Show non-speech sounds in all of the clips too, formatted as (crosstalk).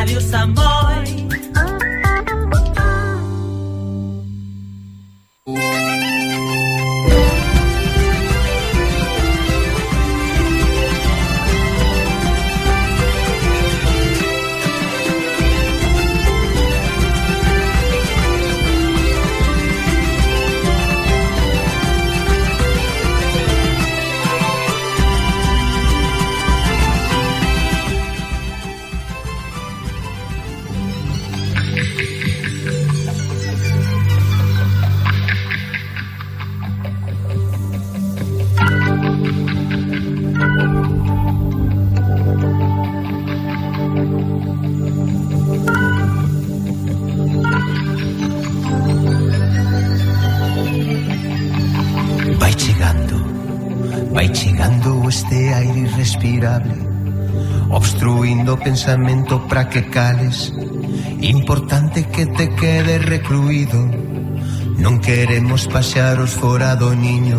vários amores. levo este aire irrespirable Obstruindo o pensamento para que cales. Importante que te quede recluído Non queremos paxaros fora do niño.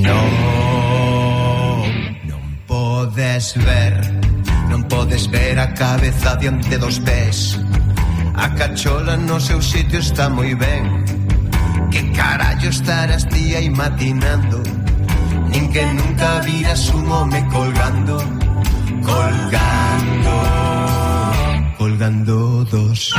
Non, non podes ver Non podes ver a cabeza diante dos pés. A cachola no seu sitio está moi ben. Que carallo estarás día e matinando? nin que nunca viras un home colgando, colgando, colgando dos.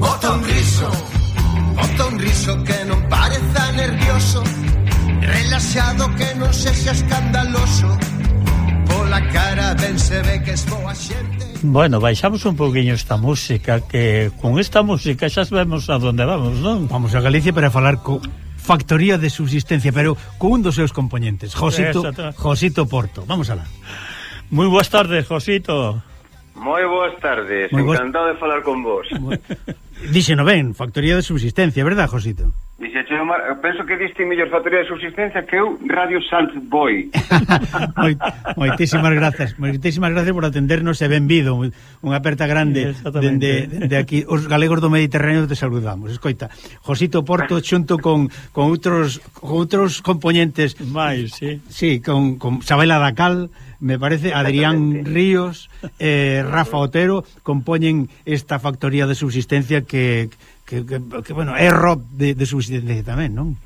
Bota un riso, bota un riso que non pareza nervioso, relaxado que non sexa escandaloso ben se ve que es boa xente Bueno, baixamos un poquinho esta música que con esta música xa sabemos a donde vamos, non? Vamos a Galicia para falar co Factoría de Subsistencia, pero con un dos seus componentes, Josito, Josito Porto. Vamos alá. Moi boas tardes, Josito. Moi boas tardes, Moi boas... encantado de falar con vos. Díxeno ben, factoría de subsistencia, verdad, Josito? Dixeche, penso que diste mellor factoría de subsistencia que eu, Radio Sant Boy. (laughs) Moit, moitísimas grazas, moitísimas grazas por atendernos e benvido. Unha aperta grande dende de, de aquí. Os galegos do Mediterráneo te saludamos. Escoita, Josito Porto xunto con, con outros con outros componentes. Mais, sí. Sí, con, con Sabela Dacal, me parece, Adrián Ríos, eh, Rafa Otero, compoñen esta factoría de subsistencia que, que, que, que bueno, é rock de, de subsistencia tamén, non?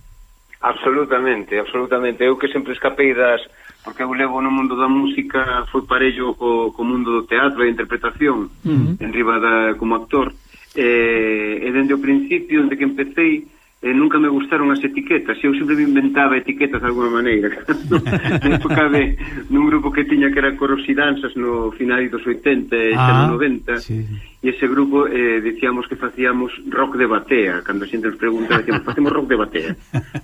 Absolutamente, absolutamente. Eu que sempre escapei das... Porque eu levo no mundo da música, foi parello co, co mundo do teatro e interpretación, uh -huh. en riba da, como actor. Eh, e dende o principio, onde que empecéi, eh, nunca me gustaron as etiquetas, eu sempre me inventaba etiquetas de alguma maneira. (laughs) na época de, nun grupo que tiña que era coros e danzas no final dos 80 e ah, 90, sí. e ese grupo eh, decíamos que facíamos rock de batea, cando a xente nos pregunta, decíamos, facemos rock de batea,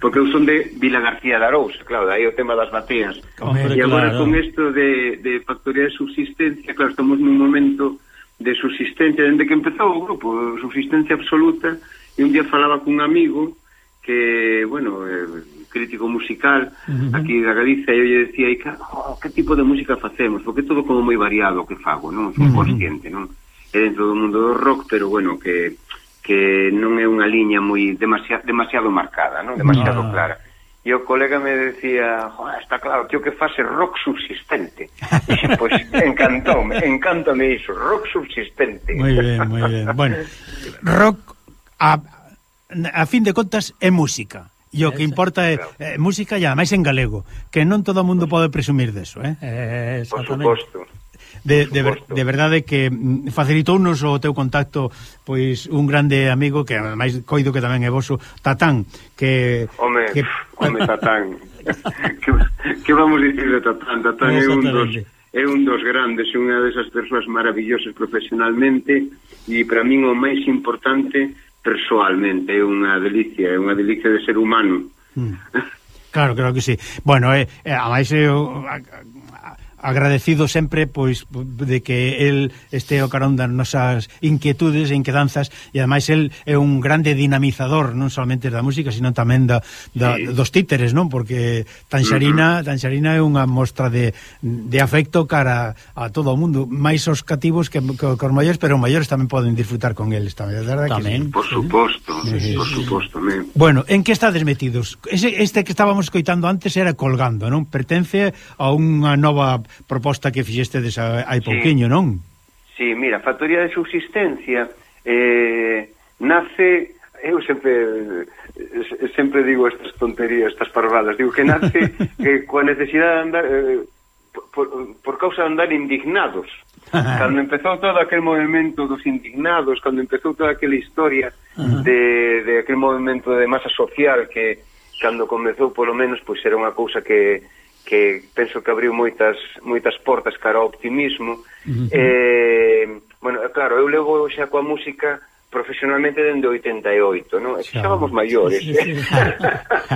porque eu son de Vila García de Arousa, claro, aí o tema das bateas. E agora claro. con isto de, de factoría de subsistencia, claro, estamos nun momento de subsistencia, dende que empezou o grupo, subsistencia absoluta, E un día falaba cun amigo que, bueno, eh, crítico musical uh -huh. aquí da Galicia e eu lle decía, oh, que tipo de música facemos? Porque todo como moi variado o que fago, non? Son uh -huh. consciente, non? É dentro do mundo do rock, pero bueno, que que non é unha liña moi demasiado, demasiado marcada, non? Demasiado ah. clara. E o colega me decía, joder, está claro, que o que fase rock subsistente. E pois, pues, encantoume, encántame iso, rock subsistente. Moi ben, moi ben. Bueno, rock a, a fin de contas é música. E o que importa é, é música e máis en galego, que non todo o mundo pode presumir deso, eh? eh Por suposto. De, de, de verdade que mm, facilitounos o teu contacto pois un grande amigo que ademais coido que tamén é voso Tatán que Home, que... home Tatán. (laughs) Que, que vamos dicir de Tatán? Tatán é un dos é un dos grandes, é unha desas persoas maravillosas profesionalmente e para min o máis importante persoalmente, é unha delicia, é unha delicia de ser humano. Mm. Claro, claro que sí. Bueno, eh, eh, eu eh, agradecido sempre pois de que el este o carón das nosas inquietudes e inquedanzas e ademais el é un grande dinamizador non solamente da música, sino tamén da, da sí. dos títeres, non? Porque Tanxarina, uh -huh. Tanxarina é unha mostra de, de afecto cara a todo o mundo, máis os cativos que, que, que os maiores, pero os maiores tamén poden disfrutar con eles tamén, verdade tamén. Que sí? Por suposto, sí. por suposto tamén. Bueno, en que estades metidos? Ese, este que estábamos coitando antes era Colgando, non? Pertence a unha nova proposta que fixestedes hai pouquiño, sí. non? Sí, mira, Factoría de Subsistencia eh, nace eu sempre eh, sempre digo estas tonterías, estas parvadas, digo que nace (laughs) que coa necesidade de andar eh, por, por causa de andar indignados. (laughs) cando empezou todo aquel movimento dos indignados, cando empezou toda aquela historia de, de aquel movimento de masa social que cando comezou, polo menos, pois era unha cousa que que penso que abriu moitas moitas portas cara ao optimismo. Uh -huh. eh, bueno, claro, eu levo xa coa música profesionalmente dende 88, non? Estábamos maiores. Sí, sí, sí.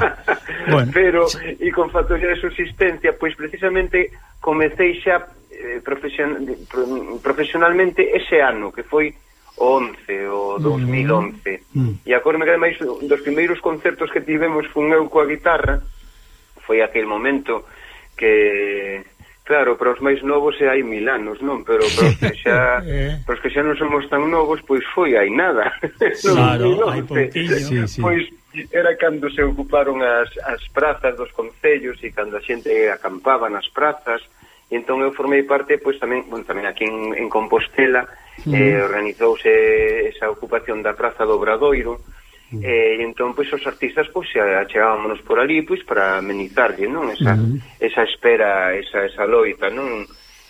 (laughs) bueno. Pero e con factoría de subsistencia, pois precisamente comecei xa eh, profesion, profesionalmente ese ano, que foi 11 o 2011. Mm. mm. E acordeme que ademais dos primeiros concertos que tivemos fun eu coa guitarra, foi aquel momento que Claro, para os máis novos é hai mil anos, non? Pero para os que xa, (laughs) eh. para os que xa non somos tan novos, pois foi hai nada. (laughs) Claro, hai pouquinho. Sí, sí. Pois era cando se ocuparon as, as prazas dos concellos e cando a xente acampaba nas prazas. Entón eu formei parte, pois tamén, bueno, tamén aquí en, en Compostela, mm. eh, organizouse esa ocupación da Praza do Obradoiro, Mm. E entón, pois, os artistas, pois, achegámonos por ali, pois, para amenizarlle, non? Esa, mm. esa espera, esa, esa loita, non?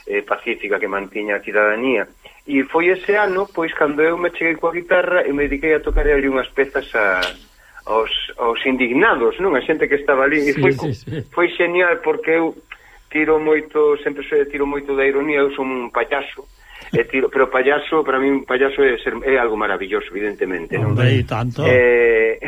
Eh, pacífica que mantiña a cidadanía. E foi ese ano, pois, cando eu me cheguei coa guitarra e me dediquei a tocar ali unhas pezas a, aos, aos indignados, non? A xente que estaba ali. Sí, e foi, sí, sí. foi genial porque eu tiro moito, sempre soy tiro moito da ironía, eu son un payaso, e tiro, pero payaso, para mí un payaso é, ser, é algo maravilloso, evidentemente, non? Hombre, tanto. Eh,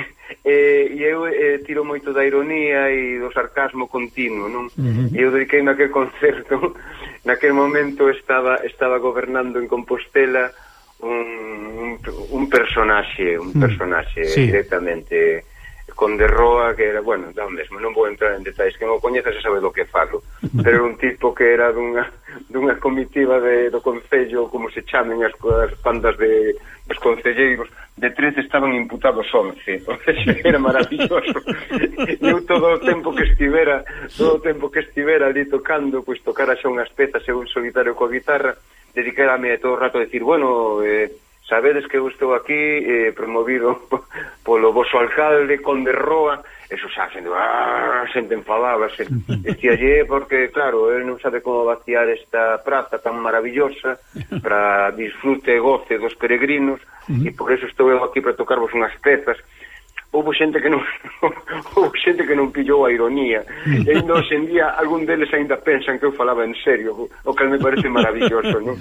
eh, e eu eh, tiro moito da ironía e do sarcasmo continuo, non? Uh -huh. E eu dediquei naquel concerto, (laughs) naquele momento estaba estaba gobernando en Compostela un, un, un personaxe, un mm. personaxe sí. directamente Conde Roa, que era, bueno, da mesmo, non vou entrar en detalles, que non o coñece se sabe do que falo, (laughs) pero era un tipo que era dunha, dunha comitiva de, do Concello, como se chamen as, as bandas de, dos concelleiros, de 13 estaban imputados 11, (laughs) o sea, era maravilloso. E (laughs) eu todo o tempo que estivera, todo o tempo que estivera ali tocando, pois tocara xa unhas pezas e un solitario coa guitarra, dedicarame todo o rato a decir, bueno, eh, sabedes que eu estou aquí eh, promovido (laughs) polo vosso alcalde, Conde Roa, eso xa xente, ah, xente enfadábase. (laughs) Dicíalle porque, claro, ele non sabe como vaciar esta praza tan maravillosa (laughs) para disfrute e goce dos peregrinos uh -huh. e por eso estou eu aquí para tocarvos unhas pezas houve xente que non (laughs) houve xente que non pillou a ironía e ainda hoxe en día algún deles aínda pensan que eu falaba en serio o que me parece maravilloso non?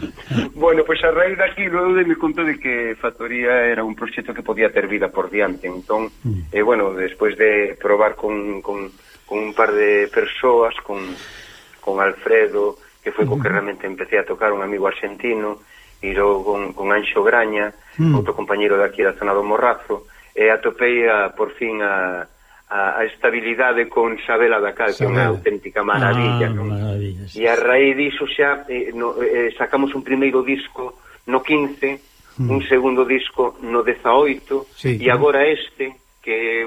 bueno, pois a raíz daqui logo de me conto de que Factoría era un proxecto que podía ter vida por diante entón, mm. eh, bueno, despois de probar con, con, con un par de persoas con, con Alfredo que foi co que mm. realmente empecé a tocar un amigo argentino e logo con, con Anxo Graña mm. outro compañero daqui da zona do Morrazo e atopei a, por fin a, a, a estabilidade con Sabela da Cal, que é unha auténtica maravilla, ah, non? maravilla sí. E a raíz disso xa eh, no, eh, sacamos un primeiro disco no 15, mm. un segundo disco no 18 sí, e agora este que é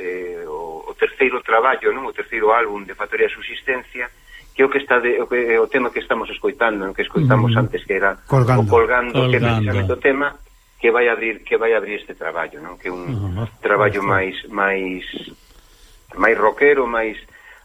eh, o, o terceiro traballo, non? O terceiro álbum de Factoría Subsistencia que é o que está de, o, que, o tema que estamos escoitando, que escoitamos mm. antes que era colgando. o colgando, colgando. que é precisamente o tema que vai abrir que vai abrir este traballo, non? Que un uh -huh. traballo máis máis máis roquero, máis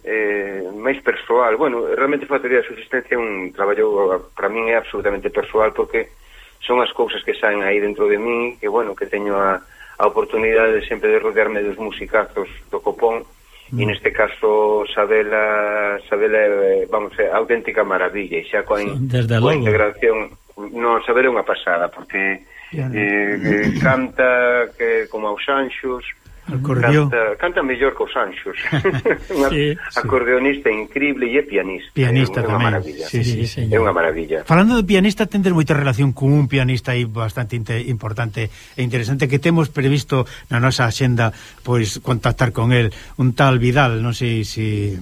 eh, máis persoal. Bueno, realmente Factoría de Subsistencia é un traballo para min é absolutamente persoal porque son as cousas que saen aí dentro de min que, bueno, que teño a, a oportunidade de sempre de rodearme dos musicazos do copón mm. e neste caso Sabela, Sabela vamos, é auténtica maravilla e xa coa, in, Desde coa integración non, Sabela é unha pasada porque eh, eh, canta que como aos anxos Acordeón. Canta, canta mellor que os anxos. (laughs) Unha sí, acordeonista sí. increíble e pianista. Pianista é unha tamén. Maravilla. Sí, sí, sí, é unha maravilla. Falando de pianista, tendes moita relación cun un pianista aí bastante importante e interesante que temos previsto na nosa axenda pois contactar con el, un tal Vidal, non sei se si,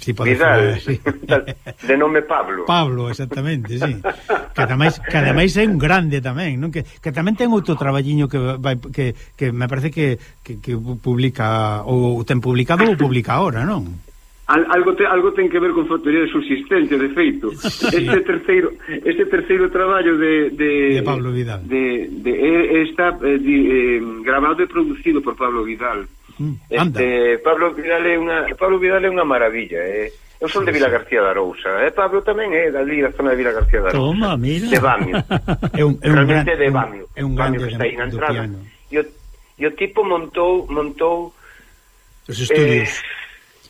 si pode Vidal, falar, sí. (laughs) de nome Pablo. Pablo, exactamente, sí. Que ademais, que ademais é un grande tamén, non? Que, que tamén ten outro traballiño que vai, que, que me parece que, que, que publica ou ten publicado ou publica ahora, non? Al, algo te, algo ten que ver con factoría de subsistencia, de feito. (laughs) Este terceiro este terceiro traballo de de, de Pablo Vidal. De, de, de está de, eh, eh grabado e producido por Pablo Vidal. Mm, anda. Este, Pablo Vidal é unha Pablo Vidal é unha maravilla, eh. Eu son de Vila García da Arousa, eh? Pablo tamén é eh, dali da zona de Vila García da Arousa. Toma, mira. De Bamio. (laughs) é un, é un gran, de Bamio. É un grande Bamio que está aí na entrada. Piano e o tipo montou montou os estudios.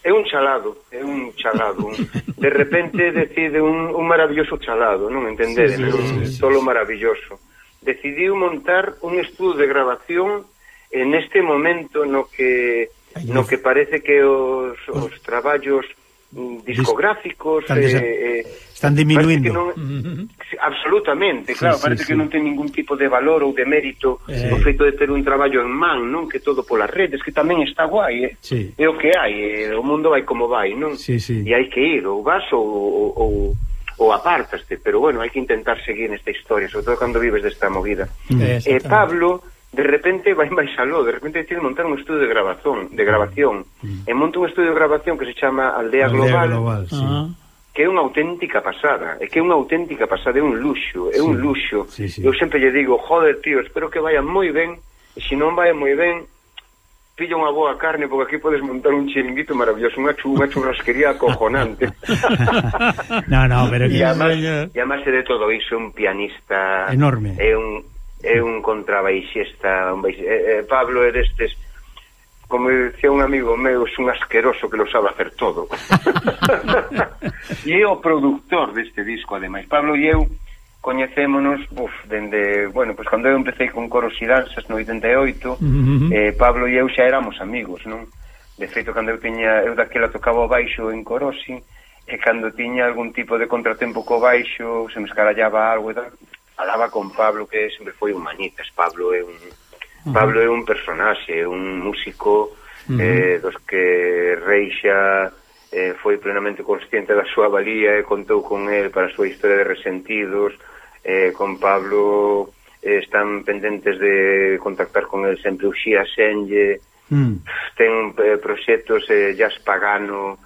eh, é un chalado, é un chalado. Un, (laughs) de repente decide un, un maravilloso chalado, non entendedes? Sí, sí, un Sí, sí, solo maravilloso. Decidiu montar un estudo de grabación en este momento no que no que parece que os, os traballos Mm, discográficos están, eh, eh, están diminuindo non, absolutamente, claro, sí, parece sí, que non ten ningún tipo de valor ou de mérito eh. o feito de ter un traballo en man, non que todo polas redes, que tamén está guai eh? sí. é o que hai, eh? o mundo vai como vai non? Sí, sí. e hai que ir, ou vas ou, ou, ou apartaste pero bueno, hai que intentar seguir nesta historia sobre todo cando vives desta movida mm. eh, eh, Pablo de repente vai máis aló, de repente decide montar un estudio de grabazón, de grabación. Mm. E monta un estudio de grabación que se chama Aldea, Aldea Global, Global sí. Ah. que é unha auténtica pasada, é que é unha auténtica pasada, é un luxo, é sí. un luxo. Sí, sí. Eu sempre lle digo, joder, tío, espero que vaya moi ben, e se non vai moi ben, pilla unha boa carne porque aquí podes montar un chiringuito maravilloso, unha, chu, unha churrasquería acojonante. (laughs) no, no, pero que... E además, de todo iso, un pianista... Enorme. É un é un contrabaixista, un baix... eh, eh, Pablo é destes como dicía un amigo meu, é un asqueroso que lo sabe hacer todo. (laughs) e é o produtor deste disco, ademais. Pablo e eu coñecémonos, uf, dende, bueno, pois pues, cando eu empecé con coros e danzas no 88, uh -huh. eh, Pablo e eu xa éramos amigos, non? De feito, cando eu tiña, eu daquela tocaba o baixo en Corosi, e cando tiña algún tipo de contratempo co baixo, se me escarallaba algo e tal, falaba con Pablo que sempre foi un mañitas, Pablo é un. Pablo é un personaxe, un músico uh -huh. eh, dos que Reixa eh, foi plenamente consciente da súa valía e contou con el para a súa historia de resentidos eh, con Pablo eh, están pendentes de contactar con el sempre o Xia Senlle mm. ten eh, proxectos eh, jazz pagano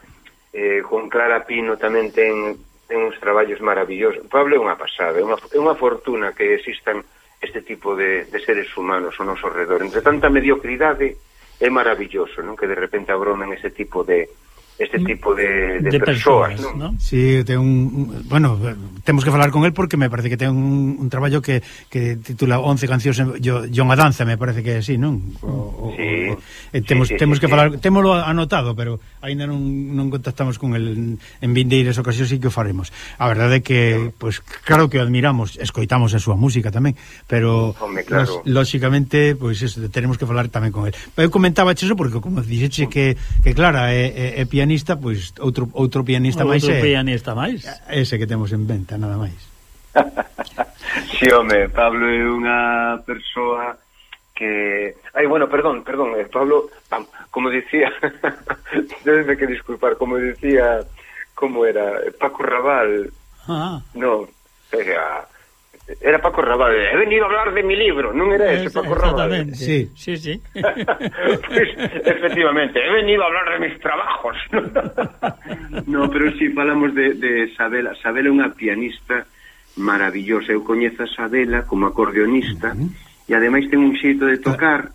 eh, con Clara Pino tamén ten ten uns traballos maravillosos. Pablo é unha pasada, é unha, é unha fortuna que existan este tipo de, de seres humanos ao noso redor. Entre tanta mediocridade é maravilloso, non? Que de repente abromen ese tipo de, este mm. tipo de, de, de persoas, persoas non? ¿no? Sí, ten un, bueno, temos que falar con el porque me parece que ten un, un traballo que, que titula 11 cancións yo, yo unha danza, me parece que sí, non? O, sí, o, eh, temos sí, sí, temos que sí, falar, témolo anotado, pero aínda non, non contactamos con el en vindeiras ocasións e que o faremos. A verdade é que, sí. pois, pues, claro que o admiramos, escoitamos a súa música tamén, pero Home, claro. lóxicamente, pois pues, eso, tenemos que falar tamén con el. Eu comentaba eso porque como dixeche que, que Clara é, é, é pianista, pois outro outro pianista máis Outro pianista máis. Ese que temos en venta, nada máis. (laughs) si, home, Pablo é unha persoa que... Ai, bueno, perdón, perdón, eh, Pablo, pam, como dicía, (laughs) debeme que disculpar, como dicía, como era, Paco Raval, ah. no, era era Paco Rabanne, he venido a hablar de mi libro, non era ese, Paco Rabanne? Sí, sí, sí. (laughs) (laughs) pues, efectivamente, he venido a hablar de mis trabajos. (laughs) no, pero si sí, falamos de, de Sabela, Sabela é unha pianista maravillosa, eu coñezo a Sabela como acordeonista, uh -huh. e ademais ten un xeito de tocar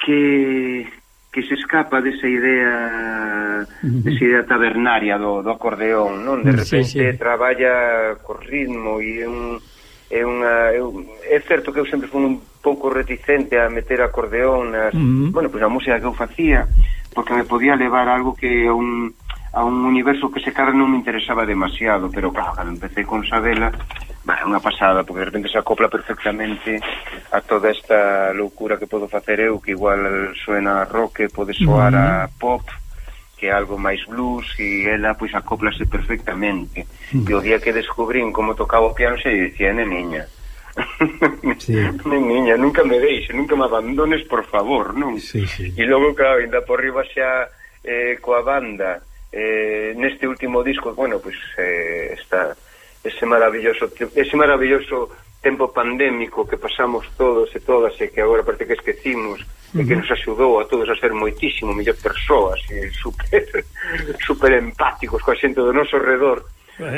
que que se escapa desa idea desa idea tabernaria do, do acordeón, non? De mm, repente sí, sí. traballa co ritmo e un é unha é, un, é certo que eu sempre fui un pouco reticente a meter acordeón nas, uh -huh. bueno, pois pues a música que eu facía porque me podía levar a algo que a un a un universo que se cara non me interesaba demasiado, pero claro, cando empecé con Sabela bah, é unha pasada, porque de repente se acopla perfectamente a toda esta loucura que podo facer eu, que igual suena a rock, pode soar uh -huh. a pop, que é algo máis blues, e ela pois acoplase perfectamente. Uh -huh. E o día que descubrín como tocaba o piano, se dicía, neniña, (laughs) sí. neniña, nunca me deixe, nunca me abandones, por favor, non? Sí, sí. E logo, claro, ainda por riba xa eh, coa banda, eh, neste último disco, bueno, pois pues, eh, está ese maravilloso ese maravilloso tempo pandémico que pasamos todos e todas e que agora parece que esquecimos e que nos axudou a todos a ser moitísimo mellor persoas e super, (laughs) super empáticos coa xente do noso redor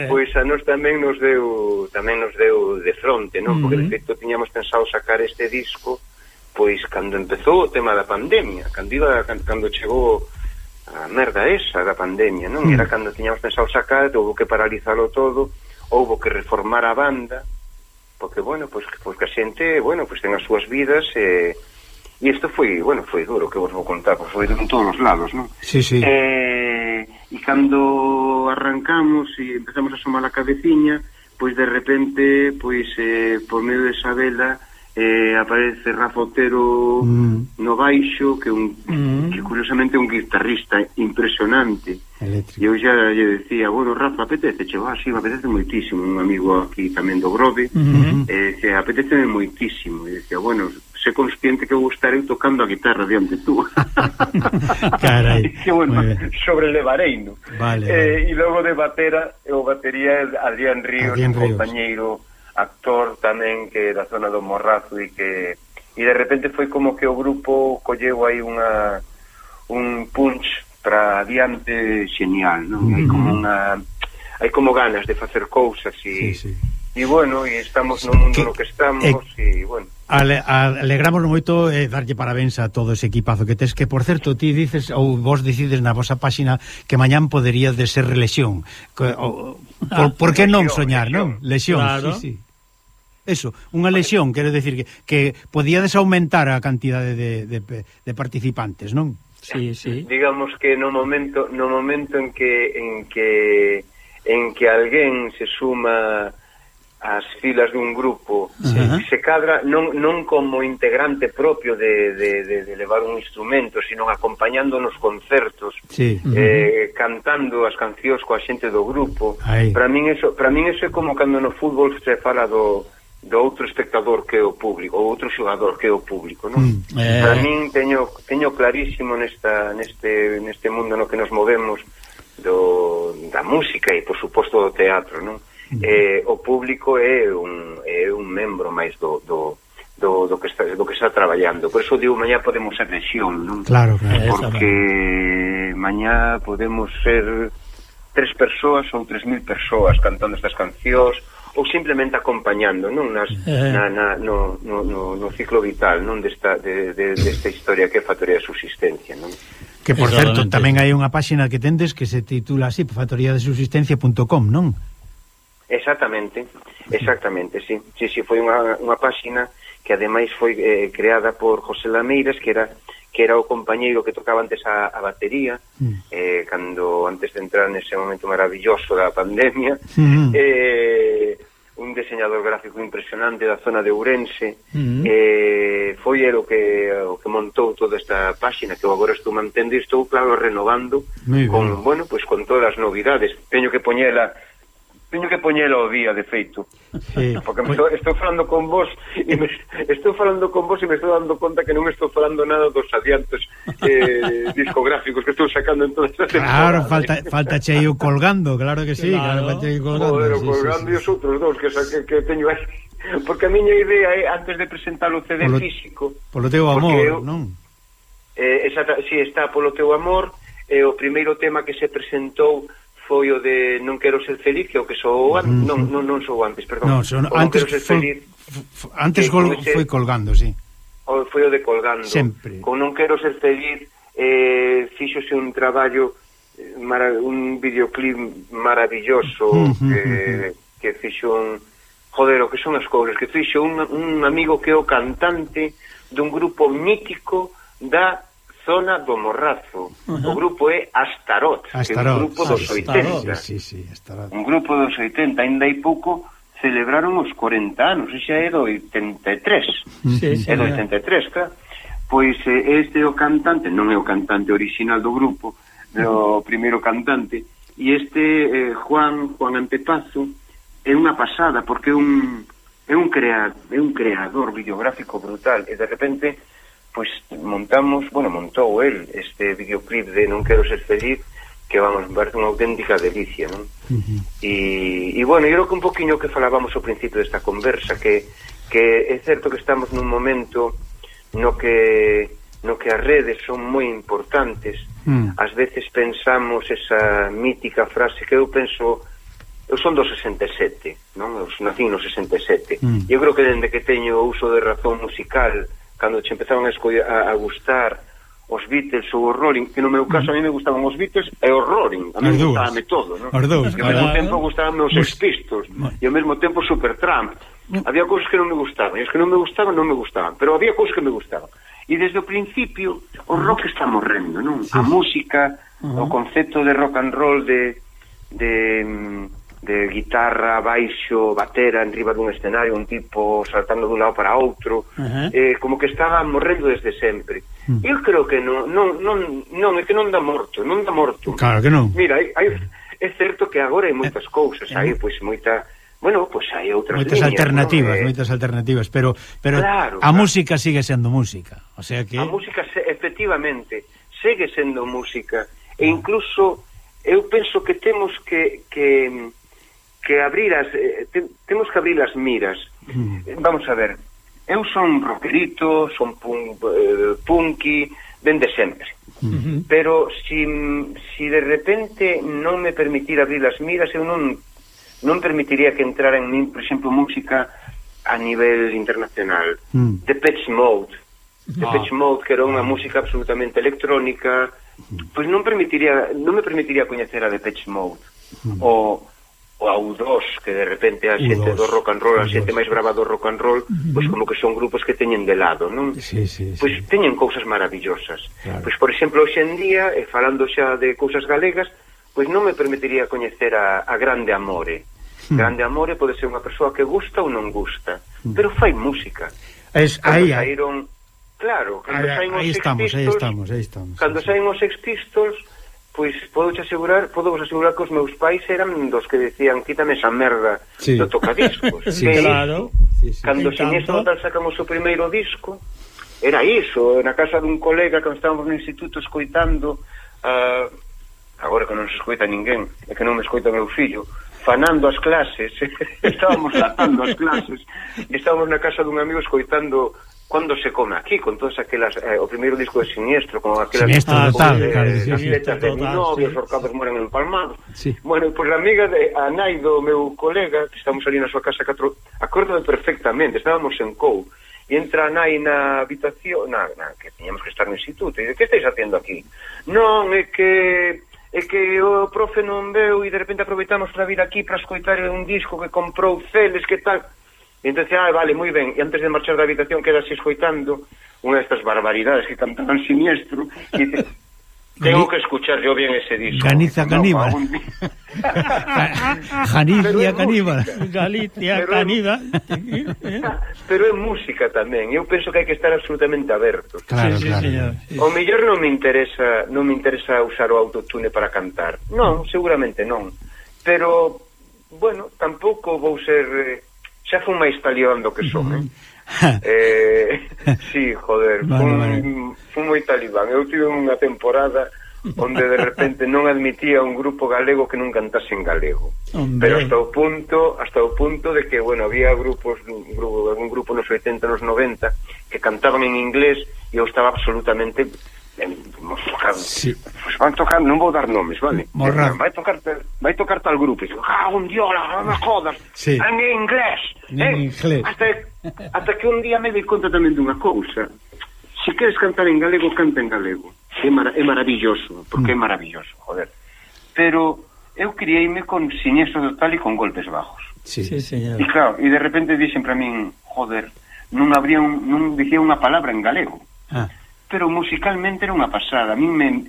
pois a nos tamén nos deu tamén nos deu de fronte non? Porque de feito tiñamos pensado sacar este disco pois cando empezou o tema da pandemia cando, iba, cando chegou a merda esa da pandemia non? Era cando tiñamos pensado sacar houve que paralizarlo todo houbo que reformar a banda porque bueno, pois, pois que a xente, bueno, pois ten as súas vidas e eh, e isto foi, bueno, foi duro que vos vou contar, pois foi en todos os lados, non? Sí, sí. Eh, e cando arrancamos e empezamos a somar a cabeciña, pois de repente, pois eh, por medio de vela eh, aparece Rafa Otero mm. no baixo que un mm. que curiosamente é un guitarrista impresionante Eléctrico. e eu xa lle decía bueno Rafa apetece che ah, sí, me apetece moitísimo un amigo aquí tamén do Grove mm-hmm. mm -hmm. eh, que apetece moitísimo e decía bueno sé consciente que eu tocando a guitarra diante tú. (laughs) (laughs) Carai. que bueno, sobrelevarei, no. Vale, eh, vale. E logo de batera, o batería é Adrián Ríos, Adrián Ríos. compañeiro actor tamén que da zona do Morrazo e que e de repente foi como que o grupo colleu aí unha un punch para adiante genial, non? Mm -hmm. Hai como unha hai como ganas de facer cousas e sí, sí. e bueno, e estamos no mundo que, no que estamos eh, e eh, bueno. Ale, alegramos moito e eh, darlle parabéns a todo ese equipazo que tes que por certo ti dices ou vos decides na vosa páxina que mañán podería de ser relexión. Que, o, ah, por, por que non soñar, lesión, non? Lesión, claro. sí, sí eso, unha lesión, quero decir que, que podíades aumentar a cantidade de, de, de participantes, non? Sí, sí. Digamos que no momento no momento en que en que en que alguén se suma as filas dun grupo uh -huh. se, se cadra non, non como integrante propio de, de, de, de levar un instrumento sino acompañando nos concertos sí. uh -huh. eh, cantando as cancións coa xente do grupo para min eso para min eso é como cando no fútbol se fala do do outro espectador que é o público, ou outro xogador que é o público, non? Mm, eh... Para min teño teño clarísimo nesta neste neste mundo no que nos movemos do da música e por suposto do teatro, non? Mm. Eh, o público é un é un membro máis do do do, do que está do que está traballando. Por eso digo, mañá podemos ser lesión, non? Claro, claro, porque mañá podemos ser tres persoas ou tres mil persoas cantando estas cancións ou simplemente acompañando non nas, eh, eh. na, na, no, no, no, no ciclo vital non desta, de, de, desta historia que é Factoría de Subsistencia non? Que, por certo, tamén hai unha páxina que tendes que se titula así, factoriadesubsistencia.com, non? Exactamente, exactamente, sí. Sí, sí, foi unha, unha páxina que ademais foi eh, creada por José Lameiras, que era que era o compañeiro que tocaba antes a, a batería, mm. eh, cando antes de entrar nese momento maravilloso da pandemia, mm. eh, un diseñador gráfico impresionante da zona de Ourense uh -huh. eh, foi el o que, o que montou toda esta páxina que eu agora estou mantendo e estou claro renovando con, bueno, pues, con todas as novidades teño que poñela teño que poñelo ao día, de feito. Sí. Porque me estou, estou falando con vos e me, estou falando con vos e me estou dando conta que non estou falando nada dos adiantos eh, (laughs) discográficos que estou sacando en todas as Claro, falta falta cheio colgando, claro que sí, claro, claro cheio colgando. Joder, sí, colgando sí, sí. e os outros dous que, que, que teño aí. Porque a miña idea é antes de presentar o CD polo, físico. Polo teu amor, eu, non? Eh, exacta, si sí, está polo teu amor, eh, o primeiro tema que se presentou foi o de non quero ser feliz, que é o que sou mm, antes, mm. non, non, non sou antes, perdón. No, son, antes ser feliz. Antes col... ese, foi colgando, sí. O, foi o de colgando. Sempre. Con non quero ser feliz, eh, fíxose un traballo, eh, mara, un videoclip maravilloso, mm -hmm. eh, que fixo un... Joder, o que son as cousas, que fixo un, un amigo que é o cantante dun grupo mítico da zona do Morrazo. Uh -huh. O grupo é Astarot, Astarot que é un grupo dos Astarot, 80. Sí, sí, Astarot. Un grupo dos 80, ainda hai pouco celebraron os 40 anos, e xa é do 83. Sí, sí, é do 83, claro. Pois eh, este é o cantante, non é o cantante original do grupo, o primeiro cantante, e este eh, Juan Juan Antepazo é unha pasada porque é un é un crea, é un creador videográfico brutal e de repente pois montamos, bueno, montou el este videoclip de Non quero ser feliz que vamos, ver unha auténtica delicia, non? Uh -huh. e, e bueno, eu creo que un poquinho que falábamos ao principio desta conversa que, que é certo que estamos nun momento no que no que as redes son moi importantes mm. ás veces pensamos esa mítica frase que eu penso eu son do 67 non? eu nací no 67 mm. eu creo que dende que teño o uso de razón musical cando che empezaron a, escoller, a, a gustar os Beatles ou os Rolling, que no meu caso a mí me gustaban os Beatles e os Rolling, a mí me gustábame todo, non? Os dous. E ao mesmo tempo gustaban os Sex Pistols, e ao mesmo tempo Supertramp. Había cousas que non me gustaban, e os que non me gustaban non me gustaban, pero había cousas que me gustaban. E desde o principio o rock está morrendo, non? Sí. A música, uh -huh. o concepto de rock and roll de de mm, de guitarra, baixo, batera en riba dun escenario, un tipo saltando dun lado para outro, uh -huh. eh, como que estaba morrendo desde sempre. Uh -huh. Eu creo que non, non, non, non, é que non dá morto, non dá morto. Claro que non. Mira, hai, hai, é certo que agora hai moitas eh, cousas, hai eh. pois moita Bueno, pois hai outras moitas líneas, alternativas, ¿no? moitas alternativas, pero pero claro, a claro. música sigue sendo música, o sea que A música se, efectivamente segue sendo música e ah. incluso eu penso que temos que que que abrir as eh, te, temos que abrir as miras. Mm. Vamos a ver. Eu son rockerito, son pun, eh, punky vende sempre. Mm -hmm. Pero si, si de repente non me permitir abrir as miras, eu non non permitiría que entrara en min, por exemplo, música a nivel internacional. Mm. The Pitch Mode, The ah. Pitch Mode, que era unha música absolutamente electrónica, mm. pois non permitiría non me permitiría coñecer a The Pitch Mode mm. o o ao dos, que de repente a xente do rock and roll, a xente máis brava do rock and roll, uh -huh. pois como que son grupos que teñen de lado, non? Sí, sí, pois sí. teñen cousas maravillosas. Claro. Pois, por exemplo, hoxe en día, e falando xa de cousas galegas, pois non me permitiría coñecer a, a Grande Amore. Hmm. Grande Amore pode ser unha persoa que gusta ou non gusta, hmm. pero fai música. Es, aí, saíron, Claro, cando aí os estamos, aí estamos, aí estamos. Cando saín os Sex Pistols, pois podo asegurar, podo vos asegurar que os meus pais eran dos que decían quítame esa merda sí. do tocadiscos. (laughs) sí, que, claro. Sí, sí, cando sin isto sacamos o primeiro disco, era iso, na casa dun colega que estábamos no instituto escoitando uh, agora que non se escoita ninguén, é que non me escoita meu fillo, fanando as clases, (laughs) estábamos latando as clases, estábamos na casa dun amigo escoitando cando se come aquí, con todas aquelas eh, o primeiro disco de Siniestro, con aquelas siniestro, ah, tal, de, claro, siniestro, letras de mi novio, sí. os horcados moran empalmados. Sí. Bueno, pois pues, a amiga de a nai do meu colega, que estamos ali na súa casa catro, acórdame perfectamente, estábamos en Cou, e entra a nai na habitación, na, na que teníamos que estar no instituto, e de que estáis facendo aquí? Non, é que é que o profe non veu e de repente aproveitamos para vir aquí para escoitar un disco que comprou Celes, que tal... Entón, ah, vale, moi ben. E antes de marchar da habitación, que así escoitando unha destas barbaridades que cantaban siniestro, e dice, (laughs) Tengo que escuchar yo bien ese disco. Ganiza caníbal. No, Janicia (laughs) caníbal. Galicia caníbal. Pero é música tamén. Eu penso que hai que estar absolutamente abertos. Claro, sí, claro. Sí, señor. O mellor non me interesa, non me interesa usar o autotune para cantar. Non, seguramente non. Pero bueno, tampouco vou ser eh, xa fun máis talión do que son, eh? Mm-hmm. eh (laughs) sí, joder, vale, fun, vale. fun moi talibán. Eu tive unha temporada onde de repente non admitía un grupo galego que non cantase en galego. Hombre. Pero hasta o punto, hasta o punto de que, bueno, había grupos, un grupo, un grupo nos 80, nos 90 que cantaban en inglés e eu estaba absolutamente sí. pues van tocar, non vou dar nomes, vale? Morra. Vai tocar vai tocar tal grupo, e ah, un diola, non me jodas, sí. Ah, en inglés, en eh? inglés. Hasta, hasta que un día me dei conta tamén dunha cousa, se si queres cantar en galego, canta en galego, é, mar, é maravilloso, porque mm. é maravilloso, joder, pero eu criei-me con siniestro total e con golpes bajos. Sí, sí, señor. E claro, e de repente dixen para min, joder, non habría un, non dicía unha palabra en galego. Ah pero musicalmente era unha pasada, a mí me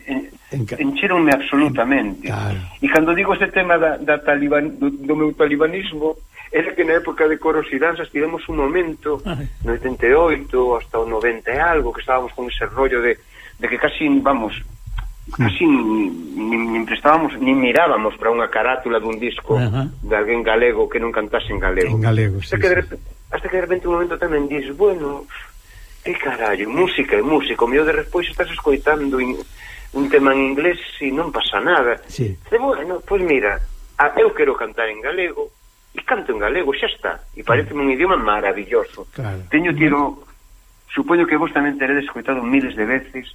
encheronme absolutamente. Claro. E cando digo este tema da, da taliban, do, do meu talibanismo, era que na época de coros e danzas tivemos un momento, ah, Ay. no 88 hasta o 90 e algo, que estábamos con ese rollo de, de que casi, vamos, casi ni, ni, ni prestábamos, ni mirábamos para unha carátula dun disco uh -huh. de alguén galego que non cantase en galego. En galego, hasta sí, que sí. repente, hasta que de repente un momento tamén dis, bueno, que carallo, música e música, o de respois estás escoitando in, un tema en inglés e non pasa nada. Sí. E bueno, pois mira, a, eu quero cantar en galego, e canto en galego, xa está. E parece un idioma maravilloso. Claro. Teño tiro, supoño que vos tamén teredes escoitado miles de veces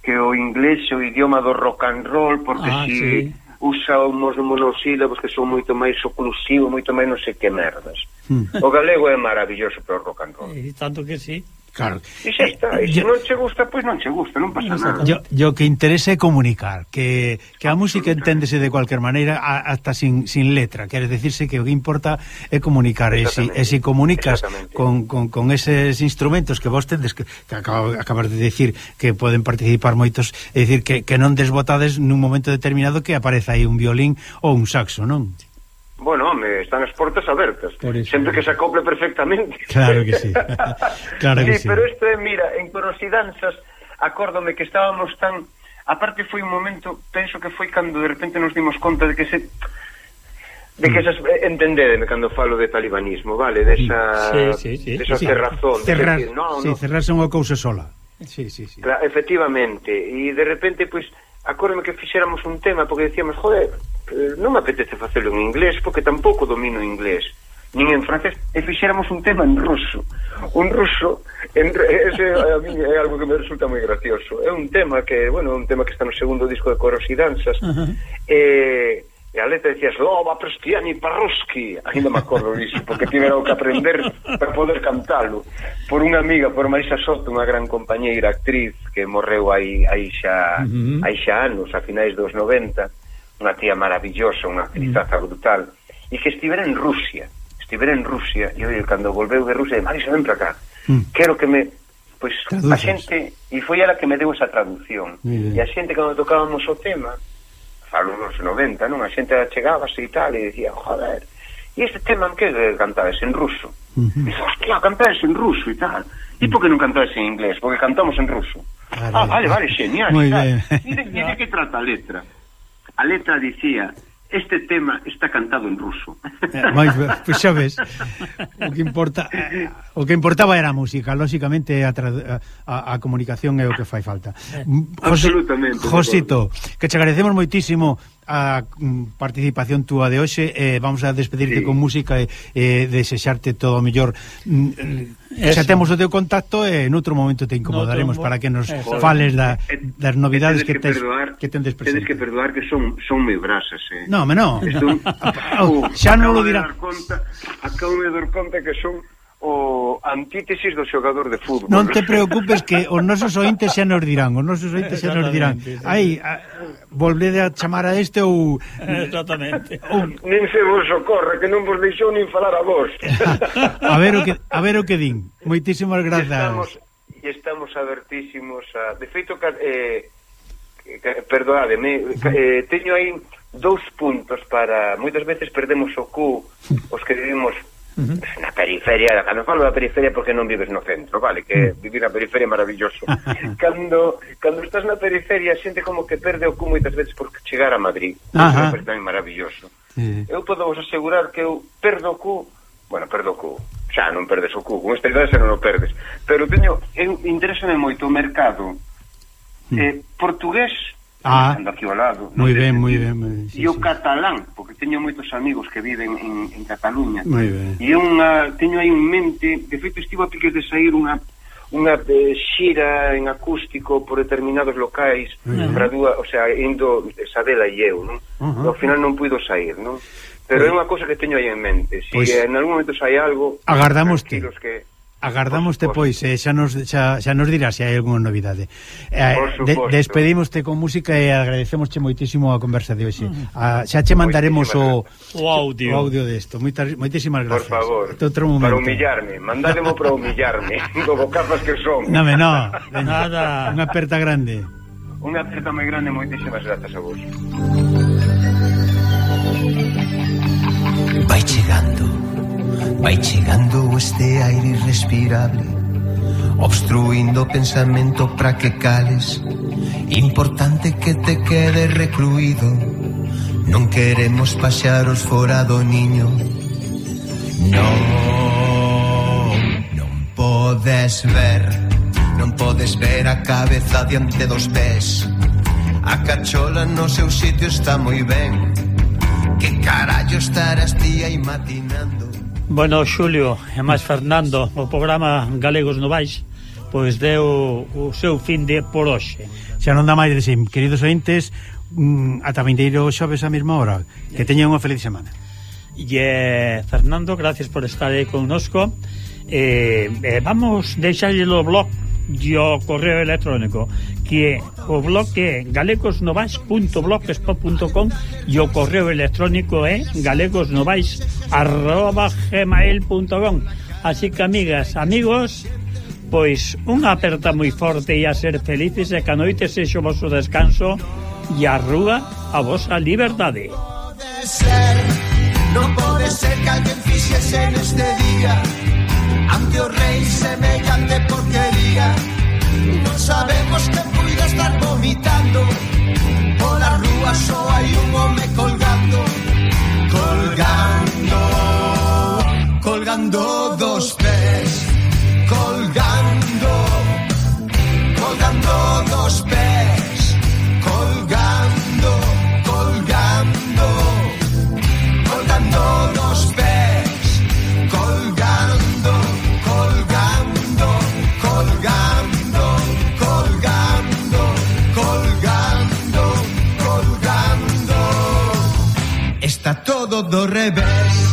que o inglés é o idioma do rock and roll, porque ah, si... Sí usa uns monosílabos que son moito máis oclusivos, moito máis non sei que merdas. Hmm. O galego é maravilloso para o rock and roll. E tanto que sí. Claro. E xa está, e se yo, non che gusta, pois non che gusta, non pasa nada. Yo, yo que interese é comunicar, que, que a música enténdese de cualquier maneira a, hasta sin, sin letra, quer decirse que o que importa é comunicar, e si, e si comunicas con, con, con eses instrumentos que vos tendes, que, que acabo, acabas de decir que poden participar moitos, é dicir, que, que non desbotades nun momento determinado que apareza aí un violín ou un saxo, non? Sí. Bueno, home, están as portas abertas Sempre que se acople perfectamente Claro que sí (laughs) claro que sí, sí. Pero isto é, mira, en Corosidanzas Acórdome que estábamos tan Aparte foi un momento, penso que foi cando de repente nos dimos conta de que se de que esas eh, entendedeme cando falo de talibanismo, vale, desa sí, sí, sí, desa sí, cerrazón, cerrar, de decir, no, sí, no. cerrarse unha cousa sola. Sí, sí, sí. Claro, efectivamente, e de repente pois pues, que fixéramos un tema porque decíamos, joder, Eh, non me apetece facelo en inglés porque tampouco domino inglés. Nin en francés. E fixéramos un tema en ruso. Un ruso en, (laughs) ese a mí é algo que me resulta moi gracioso. É un tema que, bueno, un tema que está no segundo disco de Coros e Danzas. Uh -huh. e, e a letra decía Slova Prestiani Parroski ainda me acordo disso, porque tivera o que aprender para poder cantalo. Por unha amiga, por Marisa Soto unha gran compañeira actriz que morreu aí, aí xa, uh -huh. aí xa anos, a finais dos 90 unha tía maravillosa, unha actrizaza brutal, e que estivera en Rusia, estivera en Rusia, e oi, cando volveu de Rusia, de Marisa, ven para cá, mm. quero que me... Pois pues, a xente, e foi ela que me deu esa traducción, e a xente cando tocábamos o tema, falo nos 90, non? A xente chegábase e tal, e dicía, joder, e este tema en que cantades en ruso? Uh -huh. Dice, hostia, cantades en ruso e tal. E por que non cantades en inglés? Porque cantamos en ruso. Vale. Ah, vale, vale, genial. Muy tal. E de, de que trata a letra? a letra dicía este tema está cantado en ruso. Eh, mais, (laughs) pues xa ves, o que importa o que importaba era a música, lóxicamente a, a, a comunicación é o que fai falta. Eh, José, Absolutamente. Josito, que te agradecemos moitísimo a mm, participación túa de hoxe eh, vamos a despedirte sí. con música e eh, desexarte todo o mellor mm, eh, Eso. xa temos o teu contacto e eh, outro momento te incomodaremos no, para que nos Eso. fales da, eh, eh, das novidades que, que, tes, perdoar, que tendes presente tedes que perdoar que son, son me brasas eh. no, me no Estou, (laughs) oh, xa non lo dirá acabo de dar conta que son o antítesis do xogador de fútbol. Non te preocupes que os nosos ointes xa nos dirán, os nosos ointes xa nos dirán. Ai, volvede a chamar a este ou Exactamente. (laughs) Ou... Nin se vos socorre que non vos deixou nin falar a vos. (laughs) a ver o que a ver o que din. Moitísimas grazas. Estamos estamos abertísimos a De feito eh perdoademe, eh, teño aí dous puntos para moitas veces perdemos o cu os que vivimos Uh -huh. Na periferia, cando falo da periferia porque non vives no centro, vale? Que mm. vivir na periferia é maravilloso. (laughs) cando, cando estás na periferia, xente como que perde o cu moitas veces por chegar a Madrid. Ajá. É tamén maravilloso. Sí. Eu podo vos asegurar que eu perdo o cu, bueno, perdo o cu, xa non perdes o cu, con esta idade xa non o perdes, pero teño, eu interésame moito o mercado mm. eh, portugués Ah, ando aquí ao lado. Moi ben, moi ben. ben sí, e o sí. catalán, porque teño moitos amigos que viven en, en Cataluña. Moi ben. E unha, teño aí en mente, de feito estivo a piques de sair unha unha eh, xira en acústico por determinados locais uh -huh. para dúa, o sea, indo Sadela e eu, non? Uh -huh. Ao final non puido sair, non? Pero é unha cosa que teño aí en mente. Si pues, en algún momento sai algo, agardamos que Agardamoste pois, eh, xa nos xa, xa nos dirás se hai algunha novidade. Eh, de, despedimoste con música e agradecemosche moitísimo a conversa de hoxe. Mm-hmm. Ah, xa che mandaremos o, o audio. O audio desto. Moitas moitísimas gracias. Por favor. Outro momento. Para humillarme, mandádemo para humillarme, (laughs) como capas que son. Dame, no, (laughs) nada, unha aperta grande. Unha aperta moi grande, moitísimas grazas a vos. Vai chegando Vai chegando este aire irrespirable Obstruindo o pensamento para que cales. Importante que te quede recluído Non queremos paxaros fora do niño. Non, non podes ver Non podes ver a cabeza diante dos pés. A cachola no seu sitio está moi ben. Que carallo estarás día e matinando? Bueno, Xulio e máis Fernando, o programa Galegos Novais pois deu o seu fin de por hoxe. Xa non dá máis de sim. queridos ointes, mm, ata vindeiro xoves a mesma hora. Que teñan unha feliz semana. E eh, Fernando, gracias por estar aí connosco. Eh, eh, vamos deixarlle o blog e o correo electrónico que é o blog é galegosnovais.blogspot.com e o correo electrónico é galegosnovais.gmail.com Así que, amigas, amigos, pois unha aperta moi forte e a ser felices e que a noite sexo o vosso descanso e a rúa a vosa liberdade. Non pode ser que alguén fixese neste día Ante o rei semellante porquería Non sabemos que de estar vomitando. Pola rúa só hai un home colgando, colgando, colgando dos pés, colgando, colgando dos pés. dovrebbe essere